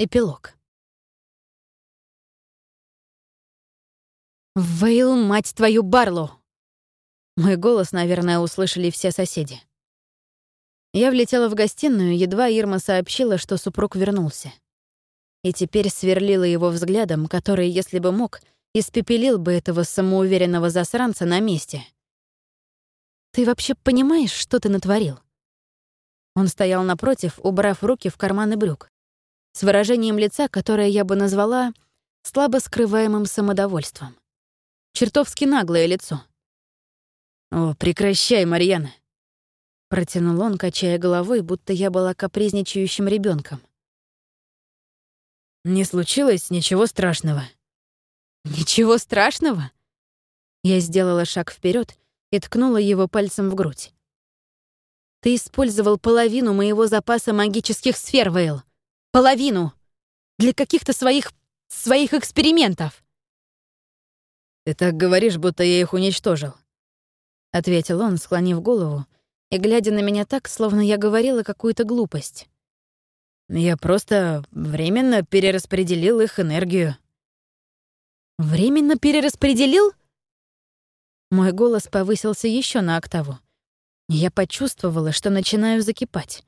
Эпилог. «Вейл, мать твою, Барлу!» Мой голос, наверное, услышали все соседи. Я влетела в гостиную, едва Ирма сообщила, что супруг вернулся. И теперь сверлила его взглядом, который, если бы мог, испепелил бы этого самоуверенного засранца на месте. «Ты вообще понимаешь, что ты натворил?» Он стоял напротив, убрав руки в карманы брюк с выражением лица, которое я бы назвала слабо скрываемым самодовольством. Чертовски наглое лицо. «О, прекращай, Марьяна!» Протянул он, качая головой, будто я была капризничающим ребенком. «Не случилось ничего страшного». «Ничего страшного?» Я сделала шаг вперед и ткнула его пальцем в грудь. «Ты использовал половину моего запаса магических сфер, Вейл. Половину. Для каких-то своих... своих экспериментов. «Ты так говоришь, будто я их уничтожил», — ответил он, склонив голову и глядя на меня так, словно я говорила какую-то глупость. «Я просто временно перераспределил их энергию». «Временно перераспределил?» Мой голос повысился еще на октаву. Я почувствовала, что начинаю закипать.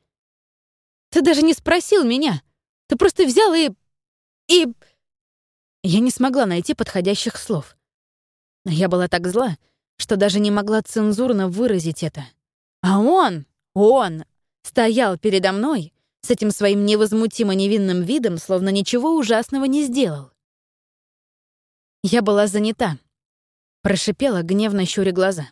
«Ты даже не спросил меня, ты просто взял и... и...» Я не смогла найти подходящих слов. Я была так зла, что даже не могла цензурно выразить это. А он, он, стоял передо мной с этим своим невозмутимо невинным видом, словно ничего ужасного не сделал. Я была занята. Прошипела, гневно щуря глаза.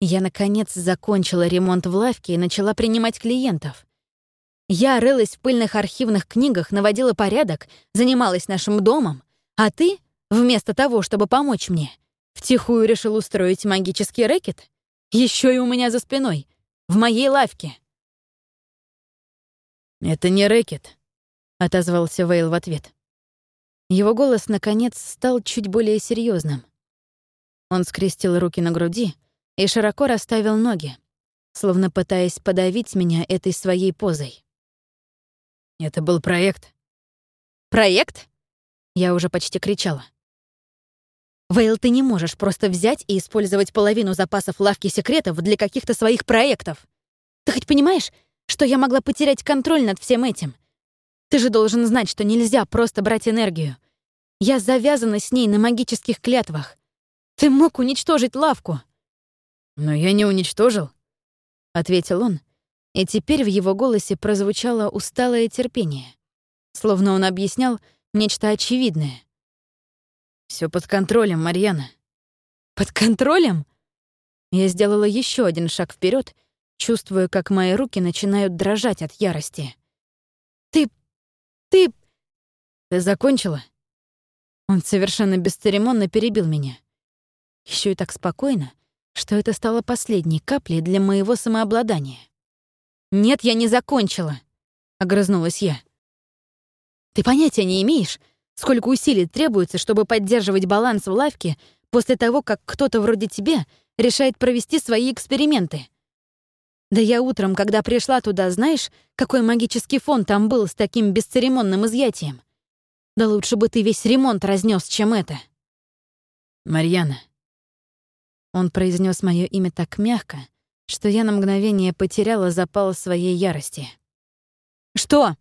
Я, наконец, закончила ремонт в лавке и начала принимать клиентов. Я рылась в пыльных архивных книгах, наводила порядок, занималась нашим домом, а ты, вместо того, чтобы помочь мне, втихую решил устроить магический рэкет? Еще и у меня за спиной, в моей лавке. «Это не рэкет», — отозвался Вейл в ответ. Его голос, наконец, стал чуть более серьезным. Он скрестил руки на груди и широко расставил ноги, словно пытаясь подавить меня этой своей позой. Это был проект. Проект? Я уже почти кричала. Вейл, ты не можешь просто взять и использовать половину запасов лавки секретов для каких-то своих проектов. Ты хоть понимаешь, что я могла потерять контроль над всем этим? Ты же должен знать, что нельзя просто брать энергию. Я завязана с ней на магических клятвах. Ты мог уничтожить лавку. Но я не уничтожил, — ответил он, и теперь в его голосе прозвучало усталое терпение, словно он объяснял нечто очевидное. Все под контролем, Марьяна». «Под контролем?» Я сделала еще один шаг вперед, чувствуя, как мои руки начинают дрожать от ярости. «Ты... ты...» «Ты закончила?» Он совершенно бесцеремонно перебил меня. Еще и так спокойно, что это стало последней каплей для моего самообладания. «Нет, я не закончила», — огрызнулась я. «Ты понятия не имеешь, сколько усилий требуется, чтобы поддерживать баланс в лавке после того, как кто-то вроде тебя решает провести свои эксперименты. Да я утром, когда пришла туда, знаешь, какой магический фон там был с таким бесцеремонным изъятием? Да лучше бы ты весь ремонт разнес, чем это». «Марьяна». Он произнес мое имя так мягко, что я на мгновение потеряла запал своей ярости. «Что?»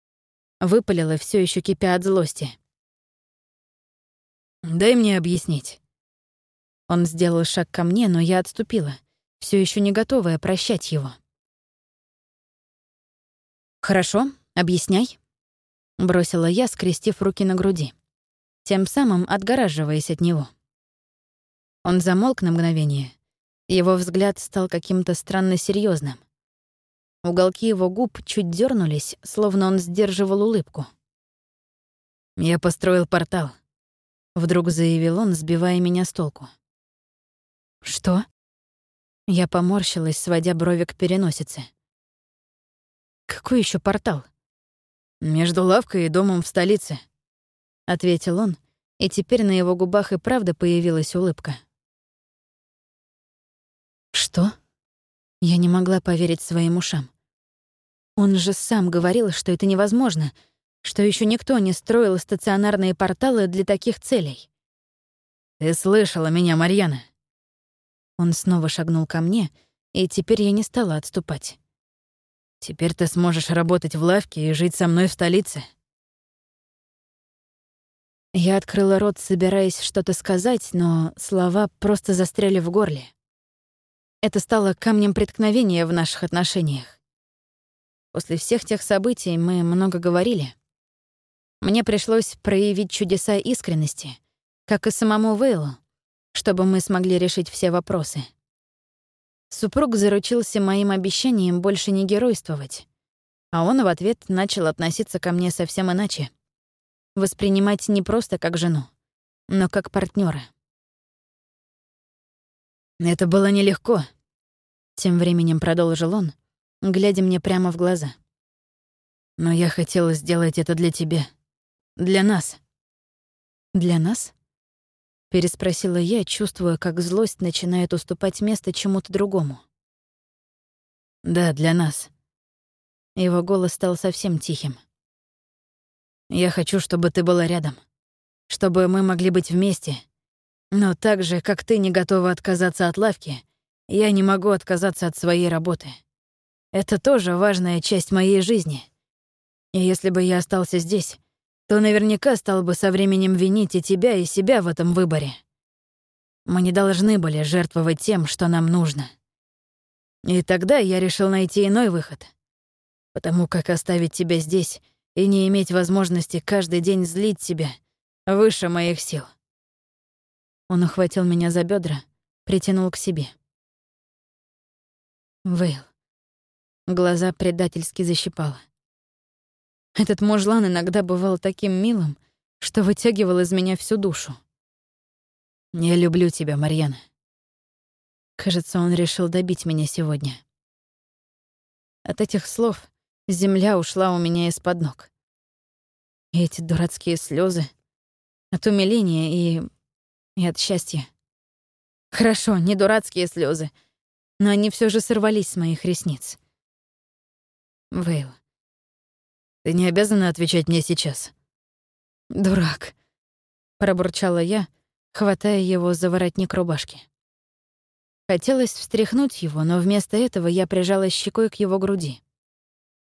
— выпалила, все еще кипя от злости. «Дай мне объяснить». Он сделал шаг ко мне, но я отступила, все еще не готовая прощать его. «Хорошо, объясняй», — бросила я, скрестив руки на груди, тем самым отгораживаясь от него. Он замолк на мгновение, его взгляд стал каким-то странно серьезным. Уголки его губ чуть дернулись, словно он сдерживал улыбку. «Я построил портал», — вдруг заявил он, сбивая меня с толку. «Что?» Я поморщилась, сводя брови к переносице. «Какой еще портал?» «Между лавкой и домом в столице», — ответил он, и теперь на его губах и правда появилась улыбка. Что? Я не могла поверить своим ушам. Он же сам говорил, что это невозможно. что еще никто не строил стационарные порталы для таких целей. «Ты слышала меня, Марьяна?» Он снова шагнул ко мне, и теперь я не стала отступать. «Теперь ты сможешь работать в лавке и жить со мной в столице». Я открыла рот, собираясь что-то сказать, но слова просто застряли в горле. Это стало камнем преткновения в наших отношениях. После всех тех событий мы много говорили. Мне пришлось проявить чудеса искренности, как и самому Вейлу, чтобы мы смогли решить все вопросы. Супруг заручился моим обещанием больше не геройствовать, а он в ответ начал относиться ко мне совсем иначе. Воспринимать не просто как жену, но как партнера. «Это было нелегко», — тем временем продолжил он, глядя мне прямо в глаза. «Но я хотела сделать это для тебя. Для нас». «Для нас?» — переспросила я, чувствуя, как злость начинает уступать место чему-то другому. «Да, для нас». Его голос стал совсем тихим. «Я хочу, чтобы ты была рядом. Чтобы мы могли быть вместе. Но так же, как ты не готова отказаться от лавки, я не могу отказаться от своей работы. Это тоже важная часть моей жизни. И если бы я остался здесь, то наверняка стал бы со временем винить и тебя, и себя в этом выборе. Мы не должны были жертвовать тем, что нам нужно. И тогда я решил найти иной выход. Потому как оставить тебя здесь и не иметь возможности каждый день злить тебя выше моих сил. Он ухватил меня за бедра, притянул к себе. Вейл. Глаза предательски защипало. Этот мужлан иногда бывал таким милым, что вытягивал из меня всю душу. «Я люблю тебя, Марьяна». Кажется, он решил добить меня сегодня. От этих слов земля ушла у меня из-под ног. И эти дурацкие слезы от умиления и... и от счастья. Хорошо, не дурацкие слезы, но они все же сорвались с моих ресниц. Вейл, ты не обязана отвечать мне сейчас. Дурак, пробурчала я, хватая его за воротник рубашки. Хотелось встряхнуть его, но вместо этого я прижалась щекой к его груди.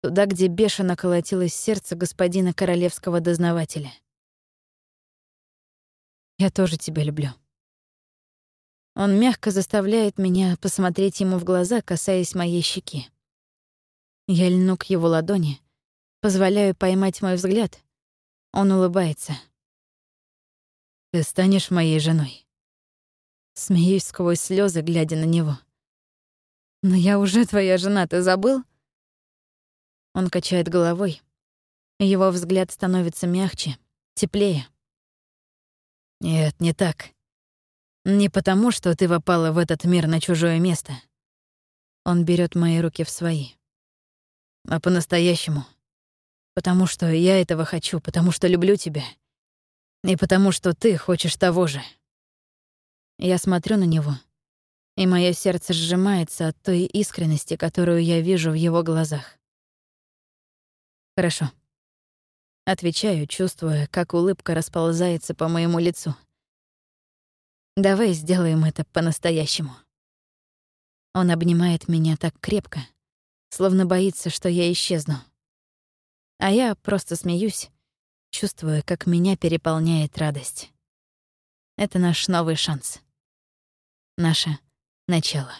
Туда, где бешено колотилось сердце господина королевского дознавателя. «Я тоже тебя люблю». Он мягко заставляет меня посмотреть ему в глаза, касаясь моей щеки. Я льну к его ладони, позволяю поймать мой взгляд. Он улыбается. «Ты станешь моей женой?» Смеюсь сквозь слезы, глядя на него. «Но я уже твоя жена, ты забыл?» Он качает головой. Его взгляд становится мягче, теплее. «Нет, не так. Не потому, что ты попала в этот мир на чужое место». Он берет мои руки в свои а по-настоящему. Потому что я этого хочу, потому что люблю тебя. И потому что ты хочешь того же. Я смотрю на него, и мое сердце сжимается от той искренности, которую я вижу в его глазах. Хорошо. Отвечаю, чувствуя, как улыбка расползается по моему лицу. Давай сделаем это по-настоящему. Он обнимает меня так крепко, словно боится, что я исчезну. А я просто смеюсь, чувствуя, как меня переполняет радость. Это наш новый шанс. Наше начало.